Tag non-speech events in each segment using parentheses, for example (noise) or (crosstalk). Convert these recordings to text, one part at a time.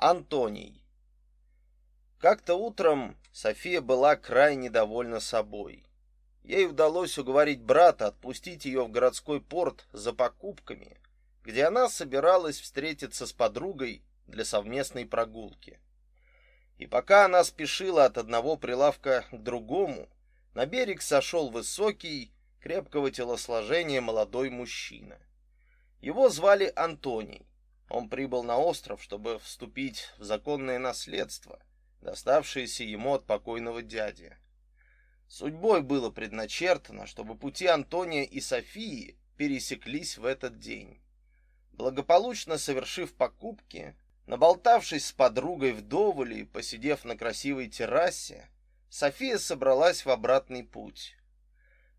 Антоний. Как-то утром София была крайне довольна собой. Ей удалось уговорить брата отпустить ее в городской порт за покупками, где она собиралась встретиться с подругой для совместной прогулки. И пока она спешила от одного прилавка к другому, на берег сошел высокий, крепкого телосложения молодой мужчина. Его звали Антоний. Он прибыл на остров, чтобы вступить в законное наследство, доставшееся ему от покойного дяди. Судьбой было предначертано, чтобы пути Антония и Софии пересеклись в этот день. Благополучно совершив покупки, наболтавшись с подругой вдоволь и посидев на красивой террасе, София собралась в обратный путь.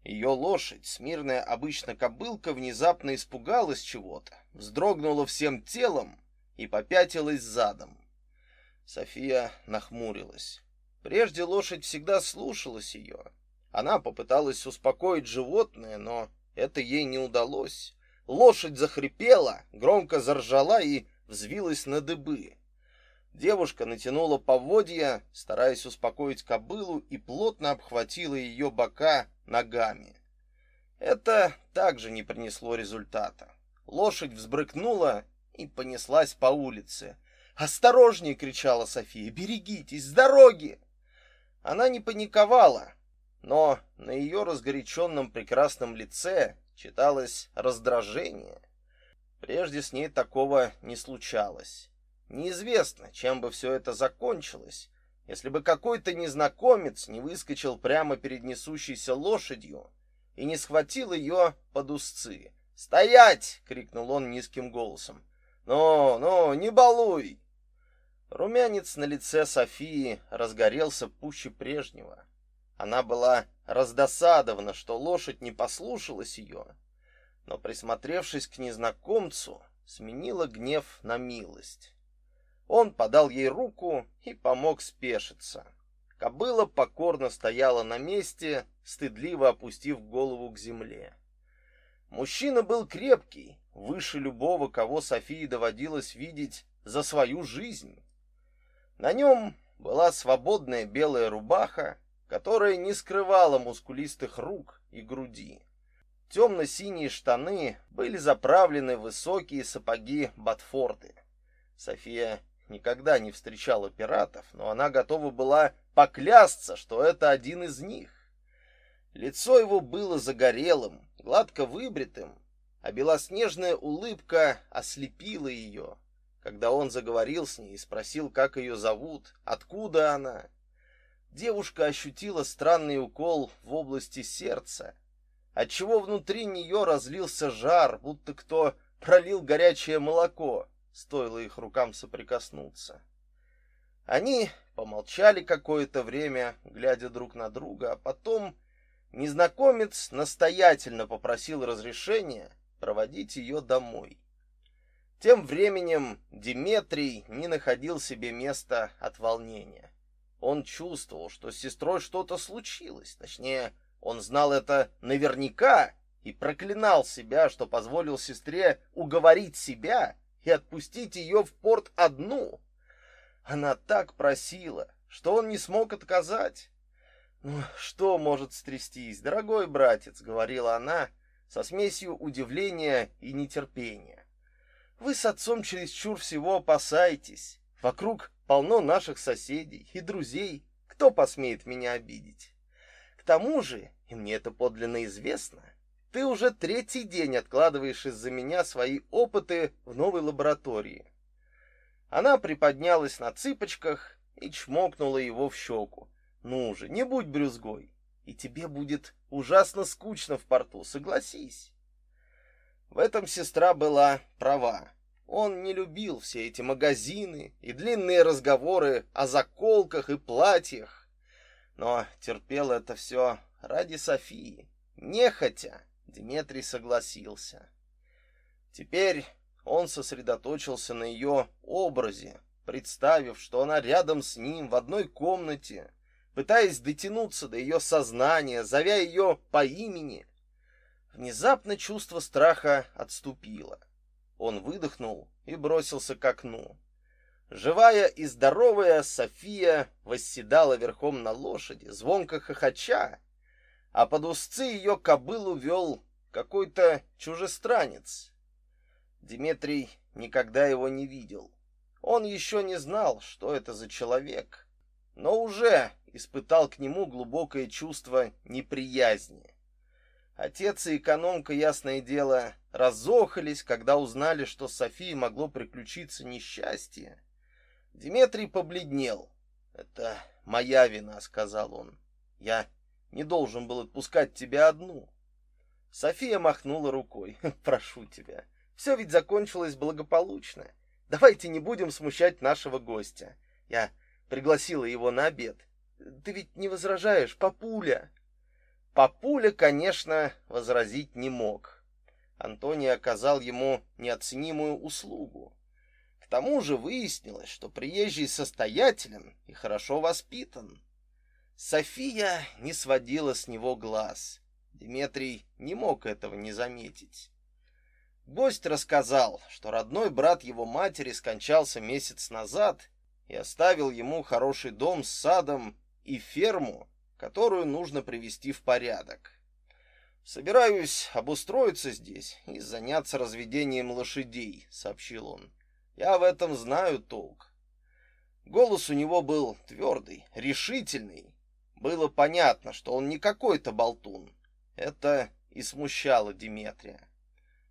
Ее лошадь, смирная обычно кобылка, внезапно испугалась чего-то, вздрогнула всем телом и попятилась задом. София нахмурилась. Прежде лошадь всегда слушалась ее. Она попыталась успокоить животное, но это ей не удалось. Лошадь захрипела, громко заржала и взвилась на дыбы. Девушка натянула поводья, стараясь успокоить кобылу, и плотно обхватила ее бока ногами. Это также не принесло результата. Лошадь взбрыкнула и понеслась по улице. «Осторожнее!» — кричала София. «Берегитесь! С дороги!» Она не паниковала, но на ее разгоряченном прекрасном лице читалось раздражение. Прежде с ней такого не случалось. Неизвестно, чем бы все это закончилось, если бы какой-то незнакомец не выскочил прямо перед несущейся лошадью и не схватил ее под узцы. "Стоять!" крикнул он низким голосом. "Ну, ну, не балуй!" Румянец на лице Софии разгорелся пуще прежнего. Она была раздосадована, что лошадь не послушалась ее, но присмотревшись к незнакомцу, сменила гнев на милость. Он подал ей руку и помог спешиться. Кобыла покорно стояла на месте, стыдливо опустив голову к земле. Мужчина был крепкий, выше любого, кого Софии доводилось видеть за свою жизнь. На нем была свободная белая рубаха, которая не скрывала мускулистых рук и груди. Темно-синие штаны были заправлены в высокие сапоги Батфорды. София никогда не встречала пиратов, но она готова была поклясться, что это один из них. Лицо его было загорелым, гладко выбритым, а белоснежная улыбка ослепила ее, когда он заговорил с ней и спросил, как ее зовут, откуда она. Девушка ощутила странный укол в области сердца, отчего внутри нее разлился жар, будто кто пролил горячее молоко стоило их рукам соприкоснуться. Они помолчали какое-то время, глядя друг на друга, а потом незнакомец настоятельно попросил разрешения проводить ее домой. Тем временем Диметрий не находил себе места от волнения. Он чувствовал, что с сестрой что-то случилось, точнее, он знал это наверняка и проклинал себя, что позволил сестре уговорить себя и отпустить ее в порт одну. Она так просила, что он не смог отказать. Ну, что может стрястись, дорогой братец, говорила она со смесью удивления и нетерпения. Вы с отцом чересчур всего опасаетесь. Вокруг полно наших соседей и друзей. Кто посмеет меня обидеть? К тому же, и мне это подлинно известно, ты уже третий день откладываешь из-за меня свои опыты в новой лаборатории. Она приподнялась на цыпочках и чмокнула его в щеку. Ну же, не будь брюзгой, и тебе будет ужасно скучно в порту, согласись. В этом сестра была права. Он не любил все эти магазины и длинные разговоры о заколках и платьях, но терпел это все ради Софии, нехотя. Дмитрий согласился. Теперь он сосредоточился на ее образе, представив, что она рядом с ним в одной комнате, пытаясь дотянуться до ее сознания, зовя ее по имени. Внезапно чувство страха отступило. Он выдохнул и бросился к окну. Живая и здоровая София восседала верхом на лошади, звонко хохоча, а под узцы ее кобылу вел какой-то чужестранец. Дмитрий никогда его не видел. Он еще не знал, что это за человек, но уже испытал к нему глубокое чувство неприязни. Отец и экономка, ясное дело, разохались, когда узнали, что с Софией могло приключиться несчастье. Дмитрий побледнел. "Это моя вина", сказал он. "Я не должен был отпускать тебя одну". София махнула рукой. (laughs) "Прошу тебя, все ведь закончилось благополучно. Давайте не будем смущать нашего гостя. Я пригласила его на обед. Ты ведь не возражаешь, папуля?" Папуля, конечно, возразить не мог. Антоний оказал ему неоценимую услугу. К тому же выяснилось, что приезжий состоятелен и хорошо воспитан. София не сводила с него глаз. Дмитрий не мог этого не заметить. Гость рассказал, что родной брат его матери скончался месяц назад и оставил ему хороший дом с садом и ферму, которую нужно привести в порядок. Собираюсь обустроиться здесь и заняться разведением лошадей, сообщил он. Я в этом знаю толк. Голос у него был твердый, решительный. Было понятно, что он не какой-то болтун. Это и смущало Диметрия.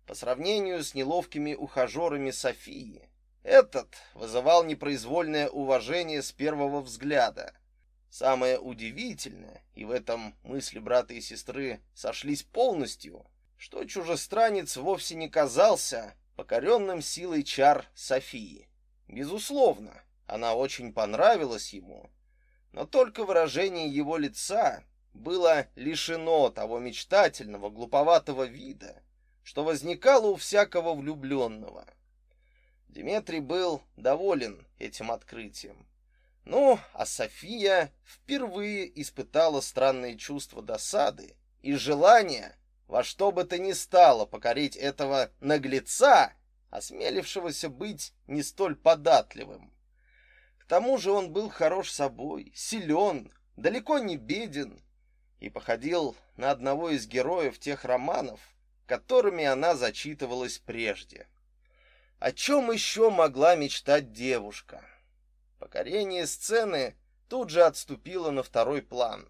По сравнению с неловкими ухажерами Софии, этот вызывал непроизвольное уважение с первого взгляда. Самое удивительное, и в этом мысли брата и сестры сошлись полностью, что чужестранец вовсе не казался покоренным силой чар Софии. Безусловно, она очень понравилась ему, но только выражение его лица было лишено того мечтательного, глуповатого вида, что возникало у всякого влюбленного. Дмитрий был доволен этим открытием. Ну, а София впервые испытала странные чувства досады и желания во что бы то ни стало покорить этого наглеца, осмелившегося быть не столь податливым. Тому же он был хорош собой, силен, далеко не беден и походил на одного из героев тех романов, которыми она зачитывалась прежде. О чем еще могла мечтать девушка? Покорение сцены тут же отступило на второй план.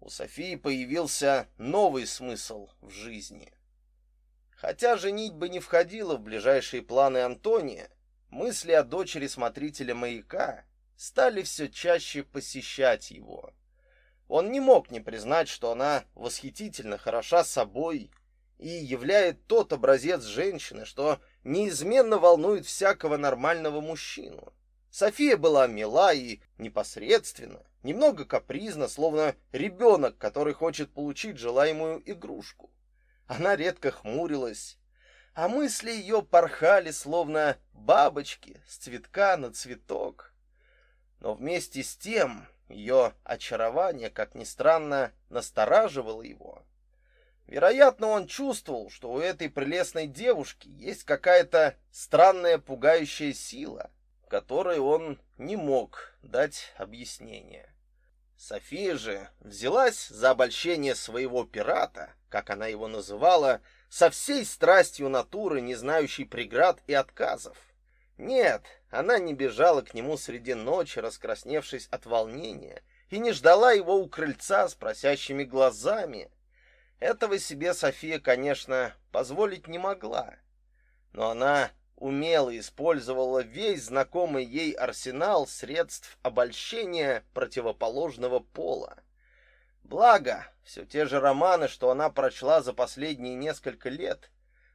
У Софии появился новый смысл в жизни. Хотя женитьба не входила в ближайшие планы Антония, мысли о дочери смотрителя маяка стали все чаще посещать его. Он не мог не признать, что она восхитительно хороша собой и являет тот образец женщины, что неизменно волнует всякого нормального мужчину. София была мила и непосредственна, немного капризна, словно ребенок, который хочет получить желаемую игрушку. Она редко хмурилась, а мысли ее порхали, словно бабочки с цветка на цветок. Но вместе с тем ее очарование, как ни странно, настораживало его. Вероятно, он чувствовал, что у этой прелестной девушки есть какая-то странная пугающая сила, которой он не мог дать объяснение. София же взялась за обольщение своего пирата, как она его называла, со всей страстью натуры, не знающей преград и отказов. Нет, она не бежала к нему среди ночи, раскрасневшись от волнения, и не ждала его у крыльца с просящими глазами. Этого себе София, конечно, позволить не могла. Но она умело использовала весь знакомый ей арсенал средств обольщения противоположного пола. Благо, все те же романы, что она прочла за последние несколько лет,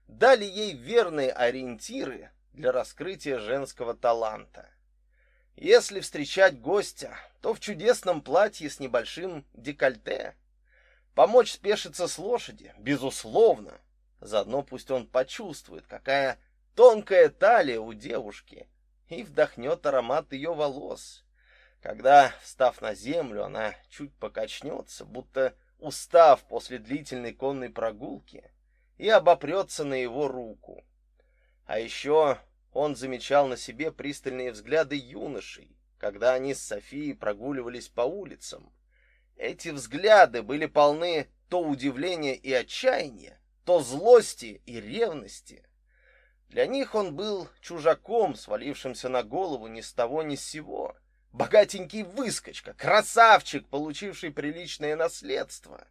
дали ей верные ориентиры для раскрытия женского таланта. Если встречать гостя, то в чудесном платье с небольшим декольте. Помочь спешиться с лошади, безусловно. Заодно пусть он почувствует, какая тонкая талия у девушки и вдохнет аромат ее волос. Когда, встав на землю, она чуть покачнется, будто устав после длительной конной прогулки, и обопрется на его руку. А еще он замечал на себе пристальные взгляды юношей, когда они с Софией прогуливались по улицам. Эти взгляды были полны то удивления и отчаяния, то злости и ревности. Для них он был чужаком, свалившимся на голову ни с того ни с сего, богатенький выскочка, красавчик, получивший приличное наследство.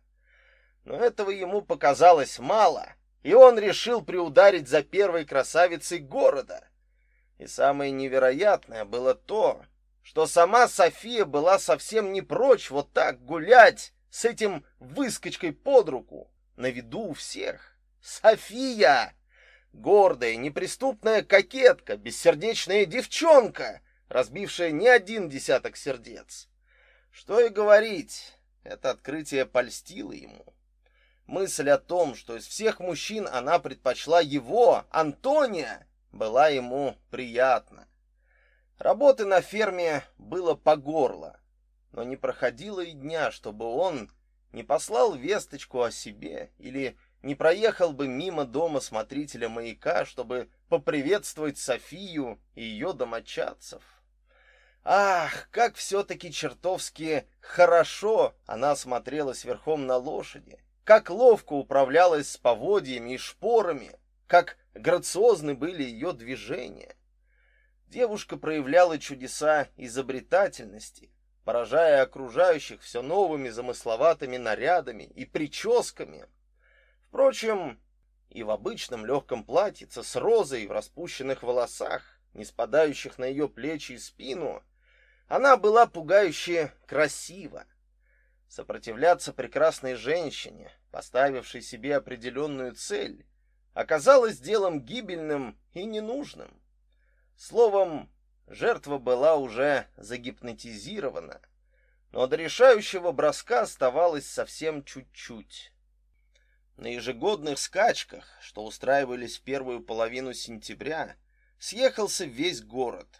Но этого ему показалось мало, и он решил приударить за первой красавицей города. И самое невероятное было то, что сама София была совсем не прочь вот так гулять с этим выскочкой под руку на виду у всех. София! Гордая, неприступная кокетка, бессердечная девчонка, разбившая не один десяток сердец. Что и говорить, это открытие польстило ему. Мысль о том, что из всех мужчин она предпочла его, Антония, была ему приятна. Работы на ферме было по горло, но не проходило и дня, чтобы он не послал весточку о себе или не проехал бы мимо дома смотрителя маяка, чтобы поприветствовать Софию и ее домочадцев. Ах, как все-таки чертовски хорошо она смотрелась верхом на лошади, как ловко управлялась с поводьями и шпорами, как грациозны были ее движения. Девушка проявляла чудеса изобретательности, поражая окружающих все новыми замысловатыми нарядами и прическами. Впрочем, и в обычном легком платьице с розой в распущенных волосах, не спадающих на ее плечи и спину, она была пугающе красива. Сопротивляться прекрасной женщине, поставившей себе определенную цель, оказалось делом гибельным и ненужным. Словом, жертва была уже загипнотизирована, но до решающего броска оставалось совсем чуть-чуть. На ежегодных скачках, что устраивались в первую половину сентября, съехался весь город.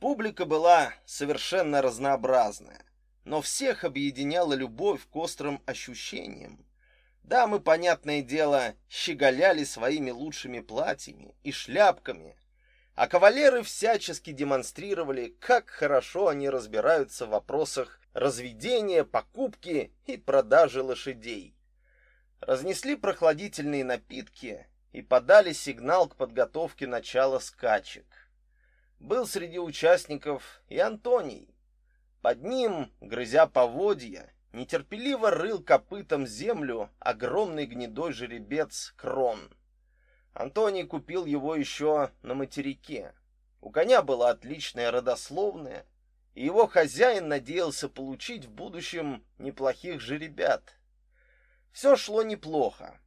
Публика была совершенно разнообразная, но всех объединяла любовь к острым ощущениям. Дамы, понятное дело, щеголяли своими лучшими платьями и шляпками, а кавалеры всячески демонстрировали, как хорошо они разбираются в вопросах разведения, покупки и продажи лошадей. Разнесли прохладительные напитки и подали сигнал к подготовке начала скачек. Был среди участников и Антоний. Под ним, грызя поводья, нетерпеливо рыл копытом землю огромный гнедой жеребец Крон. Антоний купил его еще на материке. У коня была отличная родословная, и его хозяин надеялся получить в будущем неплохих жеребят. Все шло неплохо.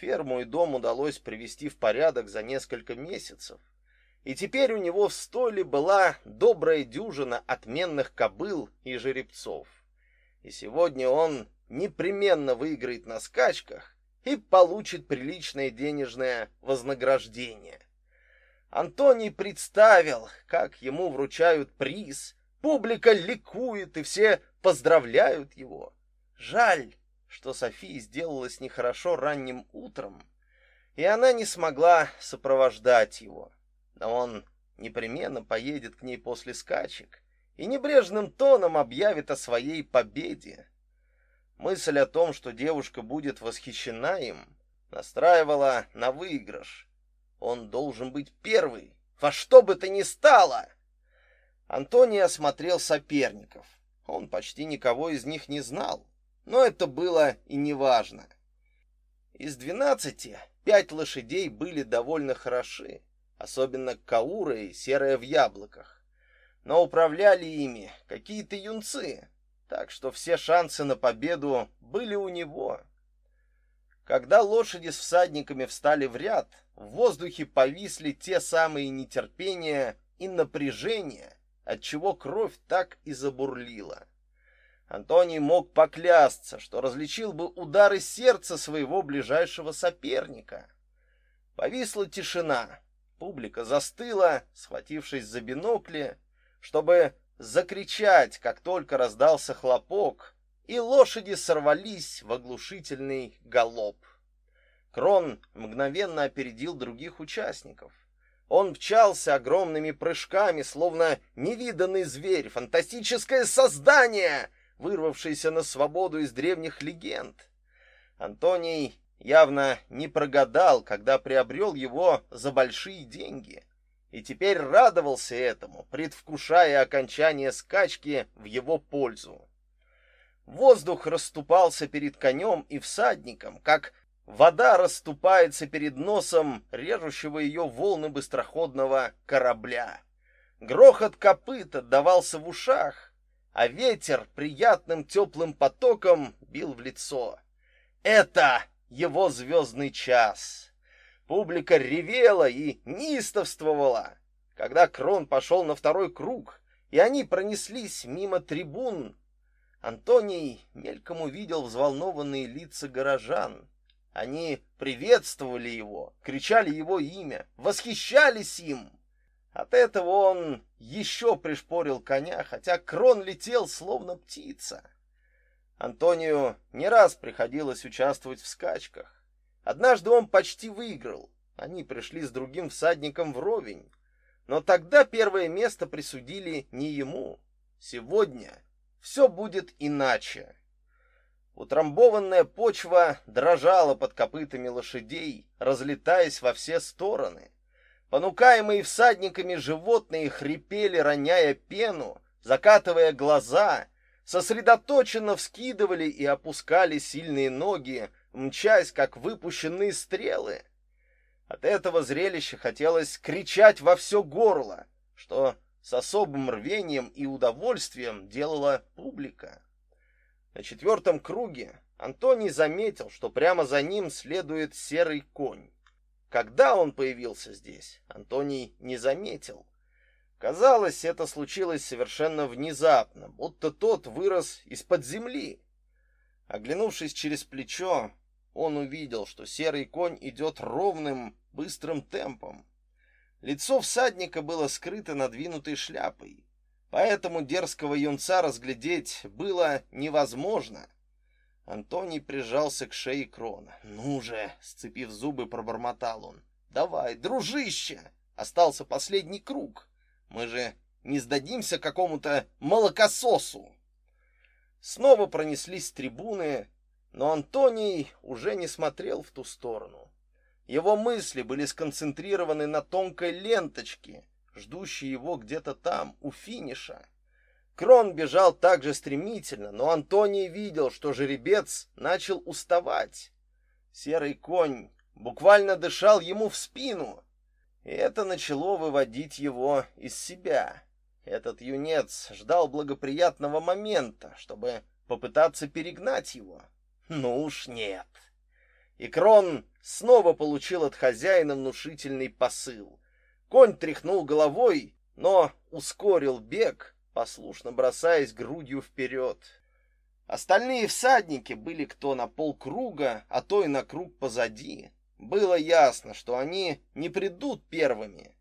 Ферму и дом удалось привести в порядок за несколько месяцев. И теперь у него в стойле была добрая дюжина отменных кобыл и жеребцов. И сегодня он непременно выиграет на скачках и получит приличное денежное вознаграждение. Антоний представил, как ему вручают приз, публика ликует и все поздравляют его. Жаль, что Софии сделалось нехорошо ранним утром, и она не смогла сопровождать его. Но он непременно поедет к ней после скачек и небрежным тоном объявит о своей победе. Мысль о том, что девушка будет восхищена им, настраивала на выигрыш. Он должен быть первый, во что бы то ни стало. Антоний осмотрел соперников. Он почти никого из них не знал, но это было и не важно. Из двенадцати пять лошадей были довольно хороши, особенно Каура и Серая в яблоках. Но управляли ими какие-то юнцы, так что все шансы на победу были у него. Когда лошади с всадниками встали в ряд, в воздухе повисли те самые нетерпения и напряжение, от чего кровь так и забурлила. Антоний мог поклясться, что различил бы удары сердца своего ближайшего соперника. Повисла тишина. Публика застыла, схватившись за бинокли, чтобы закричать, как только раздался хлопок, и лошади сорвались в оглушительный галоп. Крон мгновенно опередил других участников. Он мчался огромными прыжками, словно невиданный зверь, фантастическое создание, вырвавшееся на свободу из древних легенд. Антоний явно не прогадал, когда приобрел его за большие деньги, и теперь радовался этому, предвкушая окончание скачки в его пользу. Воздух расступался перед конем и всадником, как вода расступается перед носом режущего ее волны быстроходного корабля. Грохот копыт отдавался в ушах, а ветер приятным теплым потоком бил в лицо. Это его звездный час. Публика ревела и неистовствовала. Когда Крон пошел на второй круг, и они пронеслись мимо трибун, Антоний мельком увидел взволнованные лица горожан. Они приветствовали его, кричали его имя, восхищались им. От этого он еще пришпорил коня, хотя Крон летел словно птица. Антонию не раз приходилось участвовать в скачках. Однажды он почти выиграл. Они пришли с другим всадником вровень. Но тогда первое место присудили не ему. Сегодня все будет иначе. Утрамбованная почва дрожала под копытами лошадей, разлетаясь во все стороны. Понукаемые всадниками животные хрипели, роняя пену, закатывая глаза сосредоточенно вскидывали и опускали сильные ноги, мчась, как выпущенные стрелы. От этого зрелища хотелось кричать во все горло, что с особым рвением и удовольствием делала публика. На четвертом круге Антоний заметил, что прямо за ним следует серый конь. Когда он появился здесь, Антоний не заметил. Казалось, это случилось совершенно внезапно, будто тот вырос из-под земли. Оглянувшись через плечо, он увидел, что серый конь идет ровным, быстрым темпом. Лицо всадника было скрыто надвинутой шляпой, поэтому дерзкого юнца разглядеть было невозможно. Антоний прижался к шее Крона. "Ну же", сцепив зубы, пробормотал он. "Давай, дружище, остался последний круг". Мы же не сдадимся какому-то молокососу. Снова пронеслись трибуны, но Антоний уже не смотрел в ту сторону. Его мысли были сконцентрированы на тонкой ленточке, ждущей его где-то там, у финиша. Крон бежал так же стремительно, но Антоний видел, что жеребец начал уставать. Серый конь буквально дышал ему в спину. И это начало выводить его из себя. Этот юнец ждал благоприятного момента, чтобы попытаться перегнать его. Ну уж нет. И Крон снова получил от хозяина внушительный посыл. Конь тряхнул головой, но ускорил бег, послушно бросаясь грудью вперед. Остальные всадники были кто на полкруга, а то и на круг позади. Было ясно, что они не придут первыми.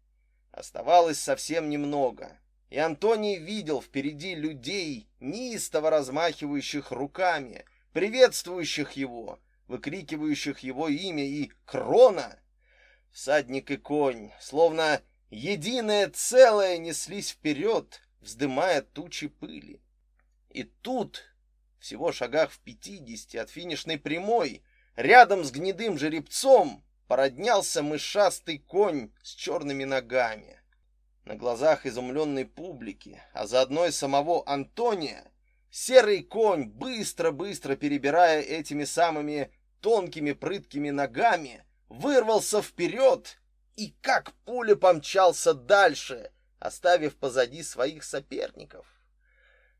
Оставалось совсем немного, и Антоний видел впереди людей, неистово размахивающих руками, приветствующих его, выкрикивающих его имя и крона. Всадник и конь, словно единое целое, неслись вперед, вздымая тучи пыли. И тут, всего шагах в пятидесяти от финишной прямой, Рядом с гнедым жеребцом породнялся мышастый конь с черными ногами. На глазах изумленной публики, а заодно и самого Антония, серый конь, быстро-быстро перебирая этими самыми тонкими прыткими ногами, вырвался вперед и как пуля помчался дальше, оставив позади своих соперников.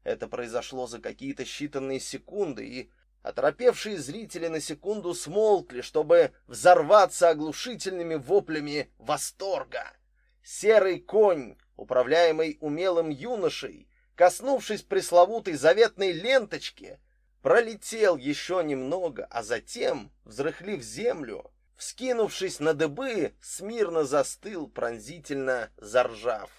Это произошло за какие-то считанные секунды, и Оторопевшие зрители на секунду смолкли, чтобы взорваться оглушительными воплями восторга. Серый конь, управляемый умелым юношей, коснувшись пресловутой заветной ленточки, пролетел еще немного, а затем, взрыхлив землю, вскинувшись на дыбы, смирно застыл, пронзительно заржав.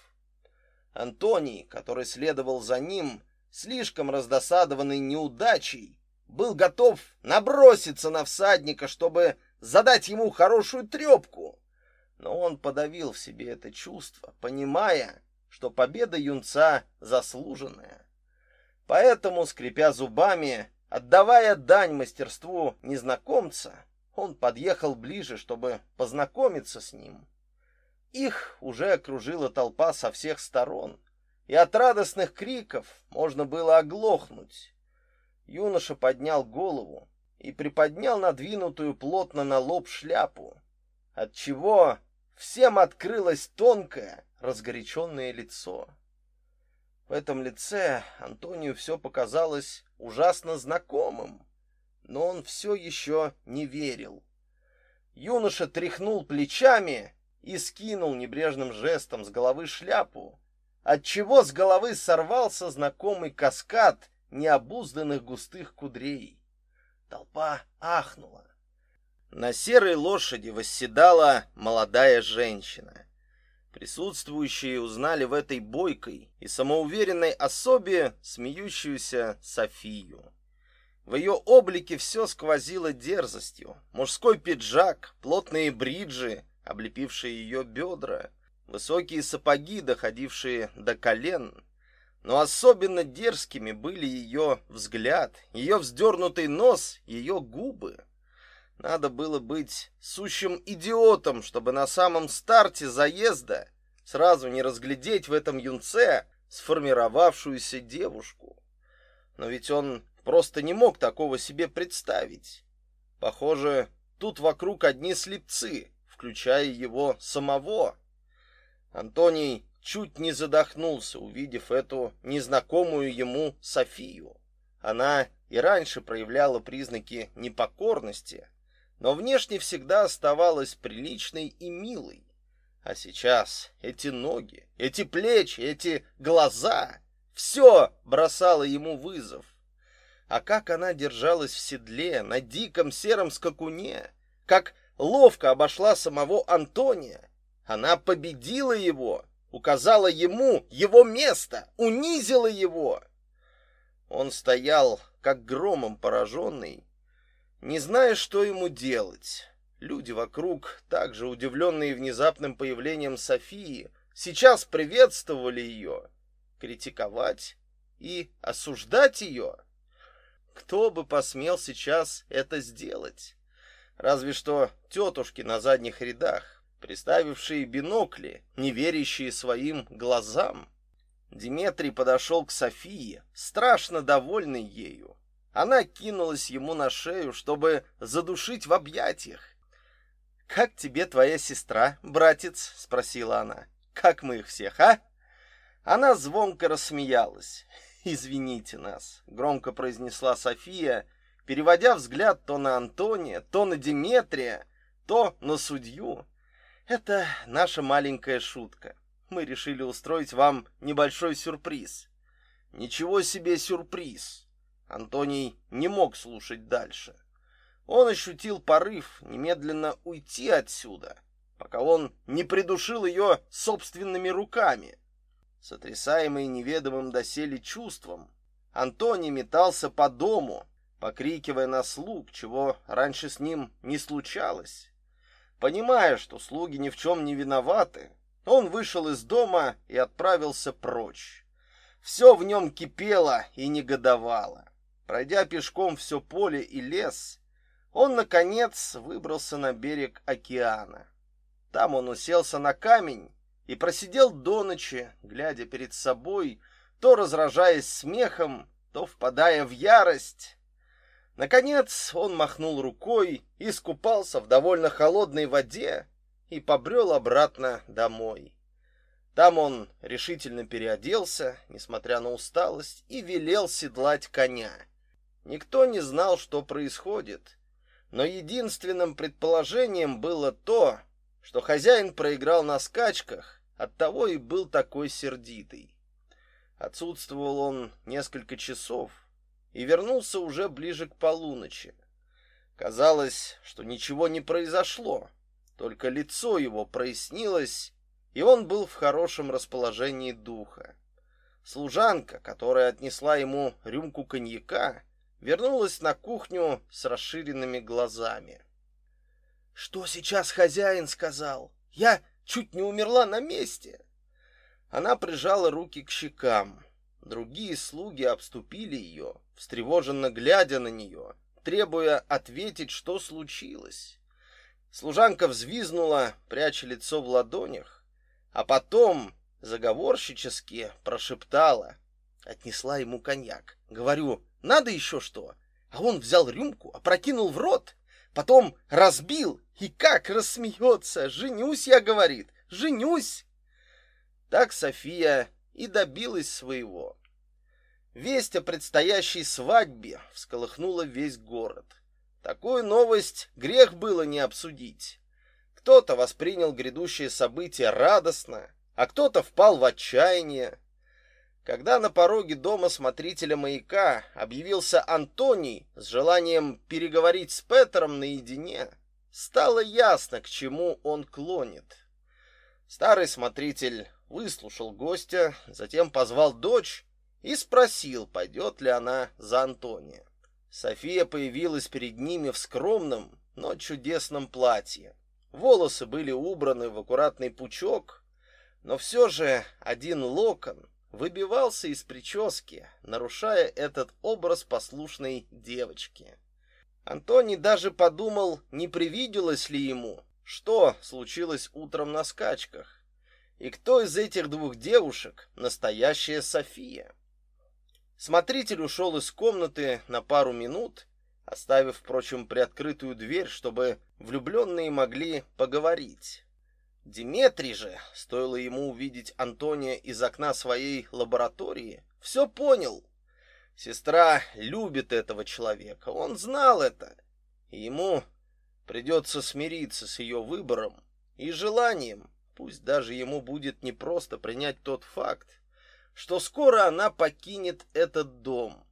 Антоний, который следовал за ним, слишком раздосадованный неудачей, был готов наброситься на всадника, чтобы задать ему хорошую трепку. но он подавил в себе это чувство, понимая, что победа юнца заслуженная. Поэтому, скрипя зубами, отдавая дань мастерству незнакомца, он подъехал ближе, чтобы познакомиться с ним. Их уже окружила толпа со всех сторон, и от радостных криков можно было оглохнуть. Юноша поднял голову и приподнял надвинутую плотно на лоб шляпу, от чего всем открылось тонкое, разгоряченное лицо. В этом лице Антонию все показалось ужасно знакомым, но он все еще не верил. Юноша тряхнул плечами и скинул небрежным жестом с головы шляпу, отчего с головы сорвался знакомый каскад необузданных густых кудрей. Толпа ахнула. На серой лошади восседала молодая женщина. Присутствующие узнали в этой бойкой и самоуверенной особе смеющуюся Софию. В ее облике все сквозило дерзостью. Мужской пиджак, плотные бриджи, облепившие ее бедра, высокие сапоги, доходившие до колен. Но особенно дерзкими были ее взгляд, ее вздернутый нос, ее губы. Надо было быть сущим идиотом, чтобы на самом старте заезда сразу не разглядеть в этом юнце сформировавшуюся девушку. Но ведь он просто не мог такого себе представить. Похоже, тут вокруг одни слепцы, включая его самого. Антоний чуть не задохнулся, увидев эту незнакомую ему Софию. Она и раньше проявляла признаки непокорности, но внешне всегда оставалась приличной и милой. А сейчас эти ноги, эти плечи, эти глаза все бросало ему вызов. А как она держалась в седле на диком сером скакуне, как ловко обошла самого Антония. Она победила его, указала ему его место, унизила его. Он стоял, как громом пораженный, не зная, что ему делать. Люди вокруг, также удивленные внезапным появлением Софии, сейчас приветствовали ее, критиковать и осуждать ее. Кто бы посмел сейчас это сделать? Разве что тетушки на задних рядах, приставившие бинокли, не верящие своим глазам. Диметрий подошел к Софии, страшно довольный ею. Она кинулась ему на шею, чтобы задушить в объятиях. «Как тебе твоя сестра, братец?» — спросила она. «Как мы их всех, а?» Она звонко рассмеялась. «Извините нас», — громко произнесла София, переводя взгляд то на Антония, то на Диметрия, то на судью. Это наша маленькая шутка. Мы решили устроить вам небольшой сюрприз. Ничего себе сюрприз. Антоний не мог слушать дальше. Он ощутил порыв немедленно уйти отсюда, пока он не придушил ее собственными руками. Сотрясаемый неведомым доселе чувством, Антоний метался по дому, покрикивая на слуг, чего раньше с ним не случалось. Понимая, что слуги ни в чем не виноваты, он вышел из дома и отправился прочь. Все в нем кипело и негодовало. Пройдя пешком все поле и лес, он, наконец, выбрался на берег океана. Там он уселся на камень и просидел до ночи, глядя перед собой, то разражаясь смехом, то впадая в ярость, Наконец он махнул рукой, искупался в довольно холодной воде и побрел обратно домой. Там он решительно переоделся, несмотря на усталость, и велел седлать коня. Никто не знал, что происходит, но единственным предположением было то, что хозяин проиграл на скачках, оттого и был такой сердитый. Отсутствовал он несколько часов, и вернулся уже ближе к полуночи. Казалось, что ничего не произошло, только лицо его прояснилось, и он был в хорошем расположении духа. Служанка, которая отнесла ему рюмку коньяка, вернулась на кухню с расширенными глазами. Что сейчас хозяин сказал? Я чуть не умерла на месте. Она прижала руки к щекам. Другие слуги обступили ее, встревоженно глядя на нее, требуя ответить, что случилось. Служанка взвизнула, пряча лицо в ладонях, а потом заговорщически прошептала. Отнесла ему коньяк. Говорю, надо еще что? А он взял рюмку, опрокинул в рот, потом разбил и как рассмеется. Женюсь, я, говорит, женюсь. Так София и добилась своего. Весть о предстоящей свадьбе всколыхнула весь город. Такую новость грех было не обсудить. Кто-то воспринял грядущее событие радостно, а кто-то впал в отчаяние. Когда на пороге дома смотрителя маяка объявился Антоний с желанием переговорить с Петром наедине, стало ясно, к чему он клонит. Старый смотритель выслушал гостя, затем позвал дочь и спросил, пойдет ли она за Антония. София появилась перед ними в скромном, но чудесном платье. Волосы были убраны в аккуратный пучок, но все же один локон выбивался из прически, нарушая этот образ послушной девочки. Антоний даже подумал, не привиделось ли ему, что случилось утром на скачках, и кто из этих двух девушек настоящая София. Смотритель ушел из комнаты на пару минут, оставив, впрочем, приоткрытую дверь, чтобы влюбленные могли поговорить. Диметрий же, стоило ему увидеть Антония из окна своей лаборатории, все понял. Сестра любит этого человека, он знал это, и ему придется смириться с ее выбором и желанием, пусть даже ему будет непросто принять тот факт, что скоро она покинет этот дом.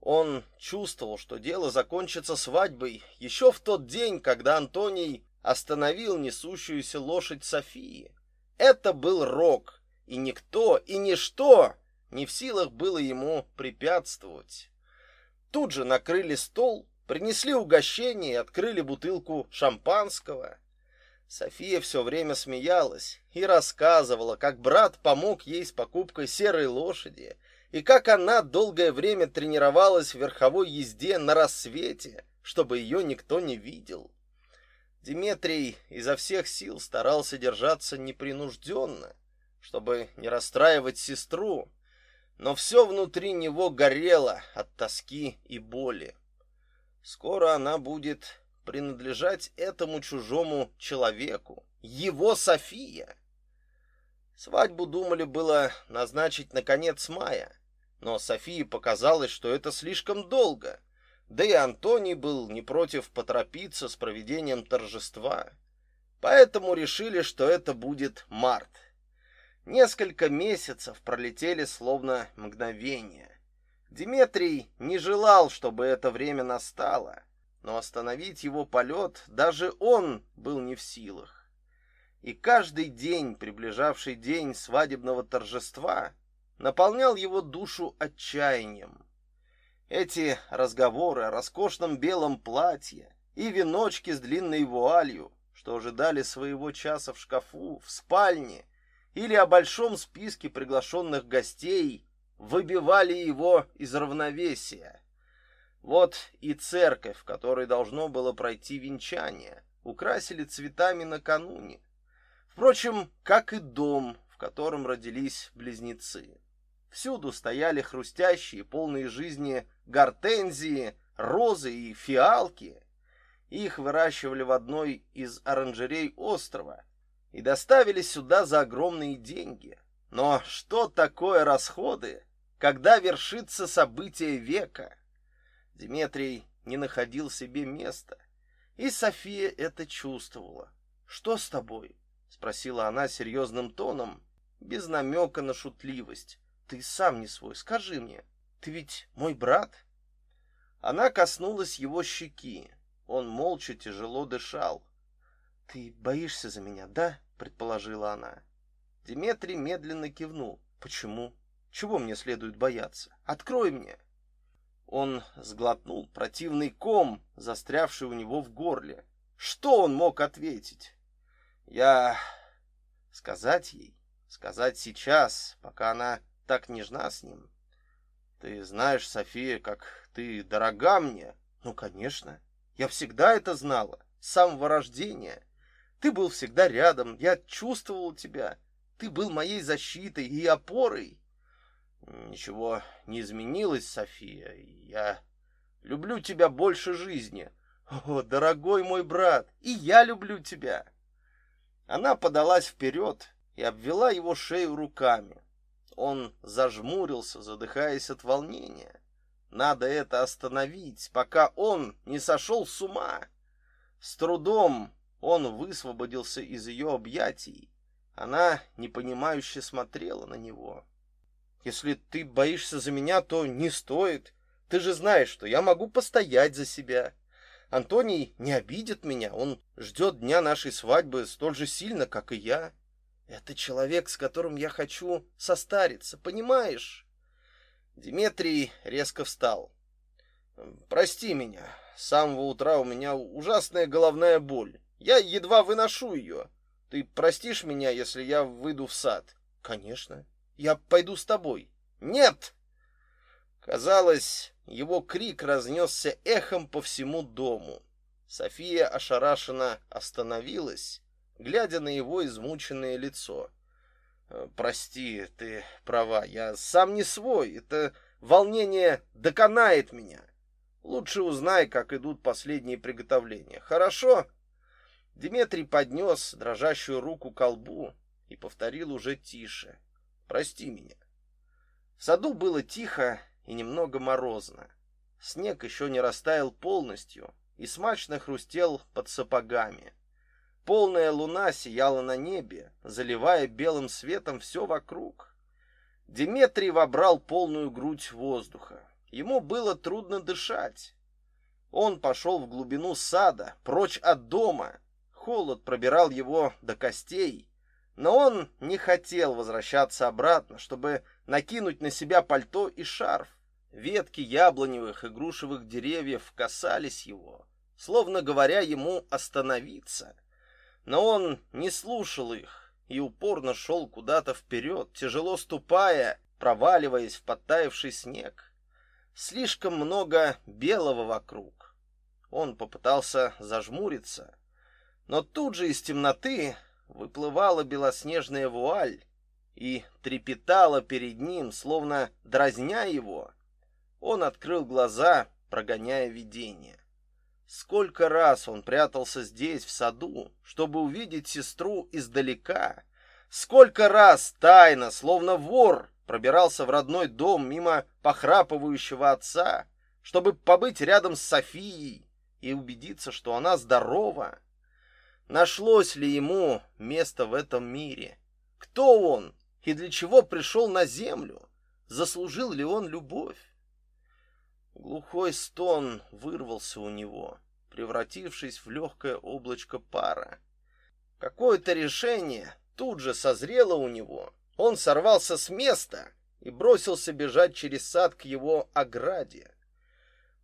Он чувствовал, что дело закончится свадьбой еще в тот день, когда Антоний остановил несущуюся лошадь Софии. Это был рок, и никто и ничто не в силах было ему препятствовать. Тут же накрыли стол, принесли угощение и открыли бутылку шампанского. София все время смеялась и рассказывала, как брат помог ей с покупкой серой лошади и как она долгое время тренировалась в верховой езде на рассвете, чтобы ее никто не видел. Диметрий изо всех сил старался держаться непринужденно, чтобы не расстраивать сестру, но все внутри него горело от тоски и боли. Скоро она будет принадлежать этому чужому человеку, его София. Свадьбу думали было назначить на конец мая, но Софии показалось, что это слишком долго. Да и Антоний был не против поторопиться с проведением торжества. Поэтому решили, что это будет март. Несколько месяцев пролетели словно мгновение. Диметрий не желал, чтобы это время настало но остановить его полет даже он был не в силах. И каждый день, приближавший день свадебного торжества, наполнял его душу отчаянием. Эти разговоры о роскошном белом платье и веночке с длинной вуалью, что ожидали своего часа в шкафу, в спальне, или о большом списке приглашенных гостей, выбивали его из равновесия. Вот и церковь, в которой должно было пройти венчание, украсили цветами накануне. Впрочем, как и дом, в котором родились близнецы. Всюду стояли хрустящие, полные жизни гортензии, розы и фиалки. Их выращивали в одной из оранжерей острова и доставили сюда за огромные деньги. Но что такое расходы, когда вершится событие века? Диметрий не находил себе места, и София это чувствовала. "Что с тобой?" спросила она серьезным тоном, без намека на шутливость. "Ты сам не свой, скажи мне. Ты ведь мой брат?" Она коснулась его щеки. Он молча тяжело дышал. "Ты боишься за меня, да?" предположила она. Диметрий медленно кивнул. "Почему? Чего мне следует бояться? Открой мне." Он сглотнул противный ком, застрявший у него в горле. Что он мог ответить? Я сказать ей, сказать сейчас, пока она так нежна с ним. Ты знаешь, София, как ты дорога мне. Ну, конечно. Я всегда это знала, с самого рождения. Ты был всегда рядом, я чувствовал тебя. Ты был моей защитой и опорой. Ничего не изменилось, София. Я люблю тебя больше жизни. О, дорогой мой брат, и я люблю тебя. Она подалась вперед и обвела его шею руками. Он зажмурился, задыхаясь от волнения. Надо это остановить, пока он не сошел с ума. С трудом он высвободился из ее объятий. Она непонимающе смотрела на него. Если ты боишься за меня, то не стоит. Ты же знаешь, что я могу постоять за себя. Антоний не обидит меня. Он ждет дня нашей свадьбы столь же сильно, как и я. Это человек, с которым я хочу состариться, понимаешь? Дмитрий резко встал. Прости меня. С самого утра у меня ужасная головная боль. Я едва выношу ее. Ты простишь меня, если я выйду в сад? Конечно. Я пойду с тобой. Нет. Казалось, его крик разнесся эхом по всему дому. София ошарашенно остановилась, глядя на его измученное лицо. «Э, прости, ты права, я сам не свой. Это волнение доконает меня. Лучше узнай, как идут последние приготовления. Хорошо? Дмитрий поднес дрожащую руку к колбу и повторил уже тише: "Прости меня". В саду было тихо и немного морозно. Снег еще не растаял полностью и смачно хрустел под сапогами. Полная луна сияла на небе, заливая белым светом все вокруг. Дмитрий вобрал полную грудь воздуха. Ему было трудно дышать. Он пошел в глубину сада, прочь от дома. Холод пробирал его до костей, но он не хотел возвращаться обратно, чтобы накинуть на себя пальто и шарф. Ветки яблоневых и грушевых деревьев касались его, словно говоря ему остановиться. Но он не слушал их и упорно шел куда-то вперед, тяжело ступая, проваливаясь в подтаявший снег. Слишком много белого вокруг. Он попытался зажмуриться, но тут же из темноты выплывала белоснежная вуаль и трепетала перед ним, словно дразня его. Он открыл глаза, прогоняя видение. Сколько раз он прятался здесь, в саду, чтобы увидеть сестру издалека. Сколько раз тайно, словно вор, пробирался в родной дом мимо похрапывающего отца, чтобы побыть рядом с Софией и убедиться, что она здорова. Нашлось ли ему место в этом мире? Кто он и для чего пришел на землю? Заслужил ли он любовь? Глухой стон вырвался у него, превратившись в легкое облачко пара. Какое-то решение тут же созрело у него. Он сорвался с места и бросился бежать через сад к его ограде.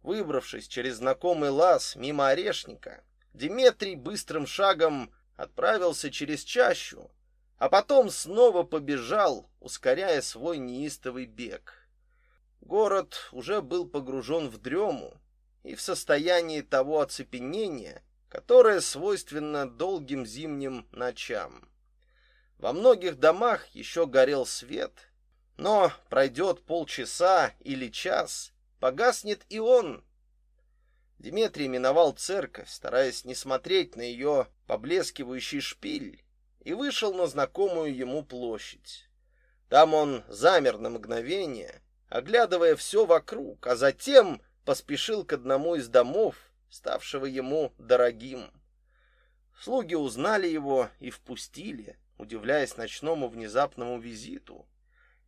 Выбравшись через знакомый лаз мимо орешника, Диметрий быстрым шагом отправился через чащу, а потом снова побежал, ускоряя свой неистовый бег. Город уже был погружен в дрему и в состоянии того оцепенения, которое свойственно долгим зимним ночам. Во многих домах еще горел свет, но пройдет полчаса или час, погаснет и он. Дмитрий миновал церковь, стараясь не смотреть на ее поблескивающий шпиль, и вышел на знакомую ему площадь. Там он замер на мгновение, оглядывая все вокруг, а затем поспешил к одному из домов, ставшего ему дорогим. Слуги узнали его и впустили, удивляясь ночному внезапному визиту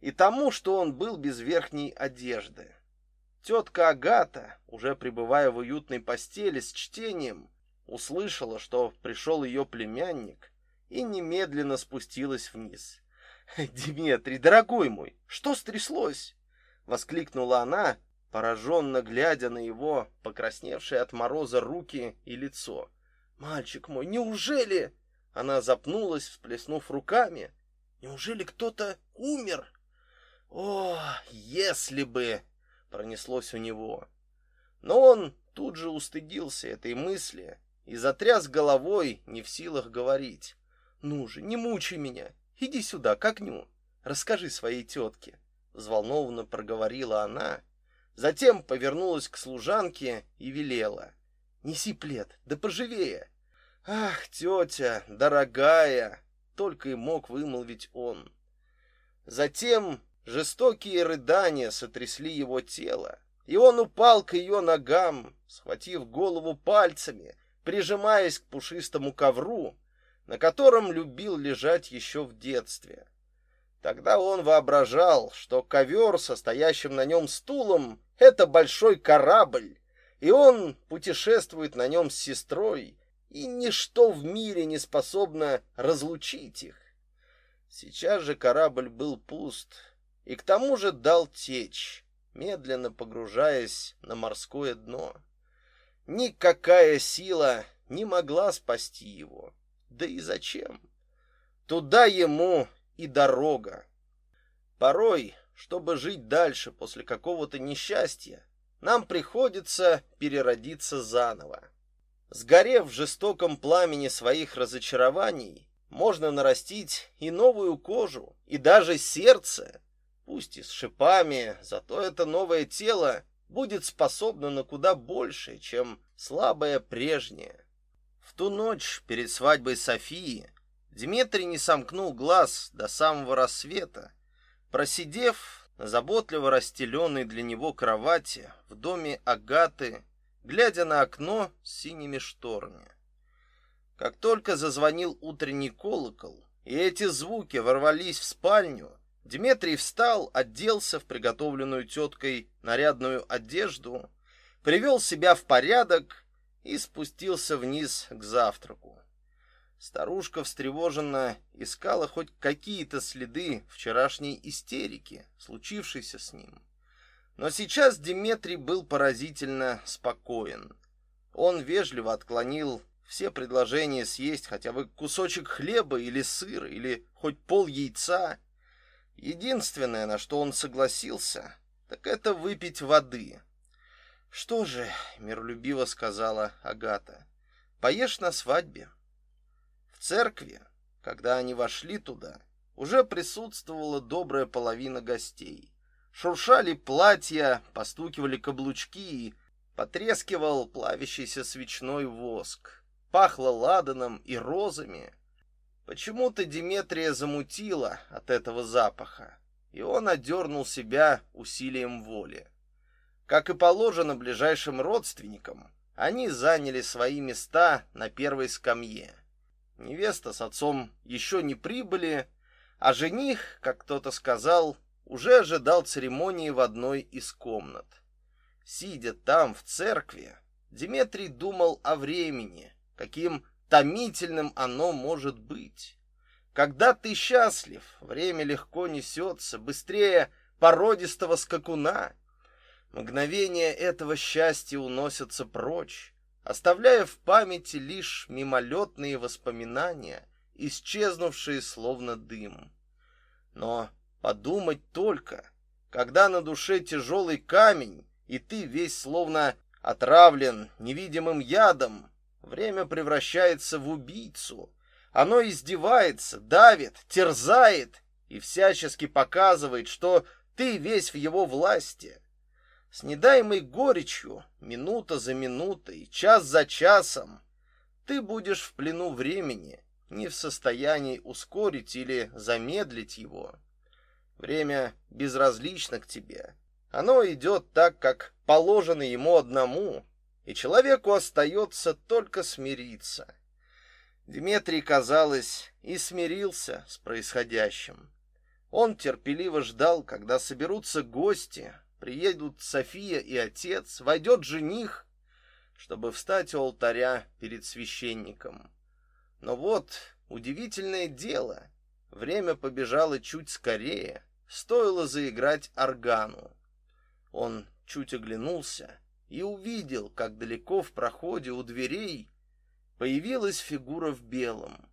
и тому, что он был без верхней одежды. Тетка Агата, уже пребывая в уютной постели с чтением, услышала, что пришел ее племянник, и немедленно спустилась вниз. (laughs) "Дмитрий, дорогой мой, что стряслось?" воскликнула она, пораженно глядя на его покрасневшие от мороза руки и лицо. "Мальчик мой, неужели Она запнулась, всплеснув руками. Неужели кто-то умер? О, если бы пронеслось у него. Но он тут же устыдился этой мысли и затряс головой, не в силах говорить. Ну же, не мучай меня. Иди сюда, к огню. Расскажи своей тетке, взволнованно проговорила она, затем повернулась к служанке и велела: "Неси плед, да поживее". Ах, тетя, дорогая, только и мог вымолвить он. Затем жестокие рыдания сотрясли его тело, и он упал к ее ногам, схватив голову пальцами, прижимаясь к пушистому ковру, на котором любил лежать еще в детстве. Тогда он воображал, что ковер со стоящим на нем стулом — это большой корабль, и он путешествует на нем с сестрой, и ничто в мире не способно разлучить их. Сейчас же корабль был пуст, и к тому же дал течь, медленно погружаясь на морское дно. Никакая сила не могла спасти его. Да и зачем? Туда ему и дорога. Порой, чтобы жить дальше после какого-то несчастья, нам приходится переродиться заново. Сгорев в жестоком пламени своих разочарований, можно нарастить и новую кожу, и даже сердце, пусть и с шипами, зато это новое тело будет способно на куда большее, чем слабое прежнее. В ту ночь перед свадьбой Софии Дмитрий не сомкнул глаз до самого рассвета, просидев на заботливо расстеленной для него кровати в доме Агаты, глядя на окно с синими шторами. Как только зазвонил утренний колокол, и эти звуки ворвались в спальню, Дмитрий встал, оделся в приготовленную теткой нарядную одежду, привел себя в порядок и спустился вниз к завтраку. Старушка встревоженно искала хоть какие-то следы вчерашней истерики, случившейся с ним. Но сейчас Дмитрий был поразительно спокоен. Он вежливо отклонил все предложения съесть хотя бы кусочек хлеба или сыра, или хоть пол яйца. Единственное, на что он согласился, так это выпить воды. Что же, миролюбиво сказала Агата. Поешь на свадьбе. В церкви, когда они вошли туда, уже присутствовала добрая половина гостей. Шуршали платья, постукивали каблучки и потрескивал плавящийся свечной воск. Пахло ладаном и розами. Почему-то Диметрия замутила от этого запаха, и он одернул себя усилием воли. Как и положено ближайшим родственникам, они заняли свои места на первой скамье. Невеста с отцом еще не прибыли, а жених, как кто-то сказал, уже ожидал церемонии в одной из комнат. Сидя там в церкви, Дмитрий думал о времени, каким томительным оно может быть. Когда ты счастлив, время легко несется, быстрее породистого скакуна. Мгновения этого счастья уносятся прочь, оставляя в памяти лишь мимолетные воспоминания, исчезнувшие словно дым. Но подумать только, когда на душе тяжелый камень, и ты весь словно отравлен невидимым ядом, время превращается в убийцу. Оно издевается, давит, терзает и всячески показывает, что ты весь в его власти. С недаемой горечью, минута за минутой, час за часом, ты будешь в плену времени, не в состоянии ускорить или замедлить его. Время безразлично к тебе. Оно идет так, как положено ему одному, и человеку остается только смириться. Дмитрий, казалось, и смирился с происходящим. Он терпеливо ждал, когда соберутся гости, приедут София и отец, войдет жених, чтобы встать у алтаря перед священником. Но вот удивительное дело, время побежало чуть скорее, стоило заиграть органу. Он чуть оглянулся и увидел, как далеко в проходе у дверей появилась фигура в белом.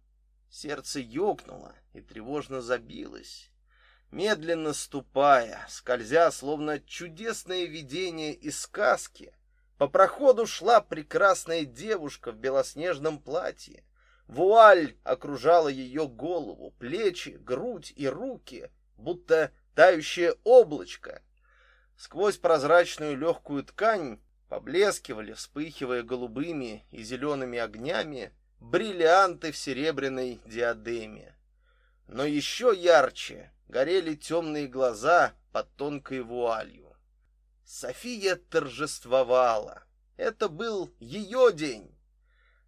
Сердце ёкнуло и тревожно забилось. Медленно ступая, скользя, словно чудесное видение из сказки, по проходу шла прекрасная девушка в белоснежном платье. Вуаль окружала ее голову, плечи, грудь и руки, будто тающее облачко. Сквозь прозрачную легкую ткань поблескивали, вспыхивая голубыми и зелеными огнями, бриллианты в серебряной диадеме. Но еще ярче горели темные глаза под тонкой вуалью. София торжествовала. Это был ее день.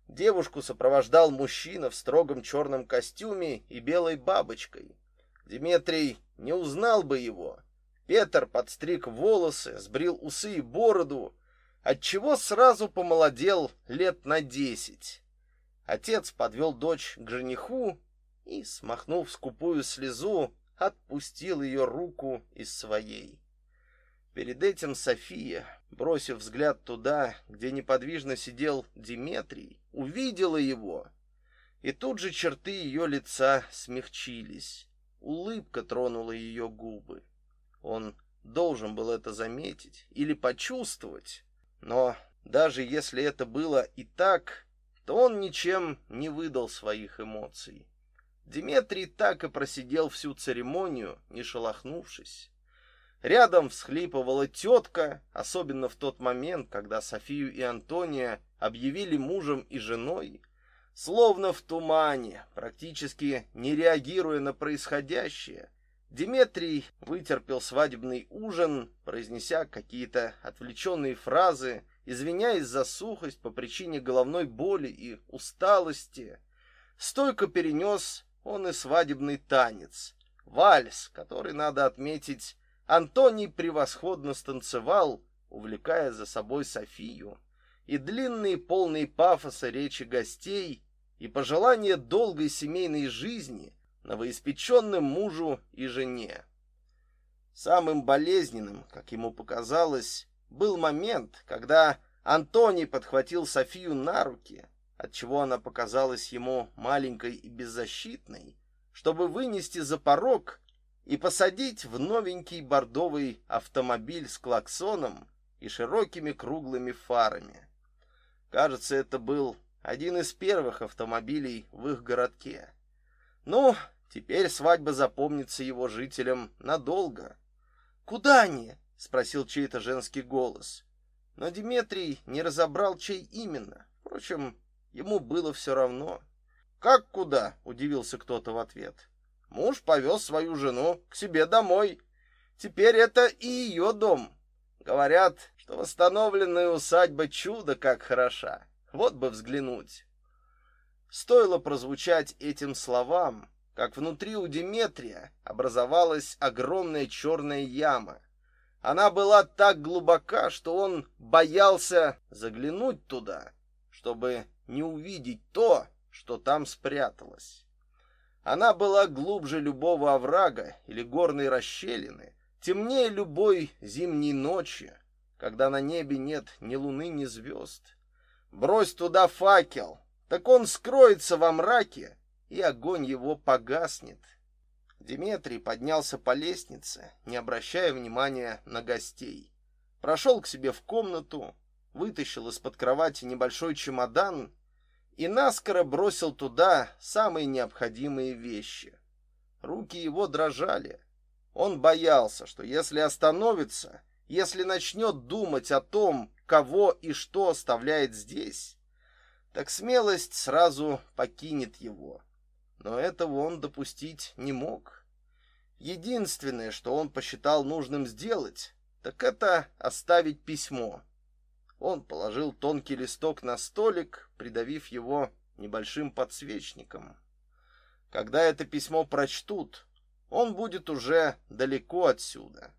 Девушку сопровождал мужчина в строгом черном костюме и белой бабочкой. Дмитрий не узнал бы его. Петр подстриг волосы, сбрил усы и бороду, отчего сразу помолодел лет на десять. Отец подвел дочь к жениху и, смахнув скупую слезу, отпустил ее руку из своей. Перед этим София, бросив взгляд туда, где неподвижно сидел Диметрий, увидела его, и тут же черты ее лица смягчились. Улыбка тронула ее губы. Он должен был это заметить или почувствовать, но даже если это было и так, то он ничем не выдал своих эмоций. Дмитрий так и просидел всю церемонию, не шелохнувшись. Рядом всхлипывала тетка, особенно в тот момент, когда Софию и Антония объявили мужем и женой, словно в тумане, практически не реагируя на происходящее. Дмитрий вытерпел свадебный ужин, произнеся какие-то отвлеченные фразы, извиняясь за сухость по причине головной боли и усталости. Стойко перенес он и свадебный танец. Вальс, который, надо отметить, Антоний превосходно станцевал, увлекая за собой Софию, и длинные полные пафоса речи гостей, и пожелания долгой семейной жизни новоиспеченным мужу и жене. Самым болезненным, как ему показалось, был момент, когда Антоний подхватил Софию на руки отчего она показалась ему маленькой и беззащитной, чтобы вынести за порог и посадить в новенький бордовый автомобиль с клаксоном и широкими круглыми фарами. Кажется, это был один из первых автомобилей в их городке. Ну, теперь свадьба запомнится его жителям надолго. Куда они? спросил чей-то женский голос. Но Дмитрий не разобрал, чей именно. Впрочем, Ему было все равно. Как куда? удивился кто-то в ответ. Муж повез свою жену к себе домой. Теперь это и ее дом. Говорят, что восстановленная усадьба чудо как хороша. Вот бы взглянуть. Стоило прозвучать этим словам, как внутри у Диметрия образовалась огромная черная яма. Она была так глубока, что он боялся заглянуть туда, чтобы не увидеть то, что там спряталось. Она была глубже любого оврага или горной расщелины, темнее любой зимней ночи, когда на небе нет ни луны, ни звезд. Брось туда факел, так он скроется во мраке, и огонь его погаснет. Дмитрий поднялся по лестнице, не обращая внимания на гостей. Прошел к себе в комнату, вытащил из-под кровати небольшой чемодан и наскоро бросил туда самые необходимые вещи. Руки его дрожали. Он боялся, что если остановится, если начнет думать о том, кого и что оставляет здесь, так смелость сразу покинет его. Но этого он допустить не мог. Единственное, что он посчитал нужным сделать, так это оставить письмо. Он положил тонкий листок на столик, придавив его небольшим подсвечником. Когда это письмо прочтут, он будет уже далеко отсюда.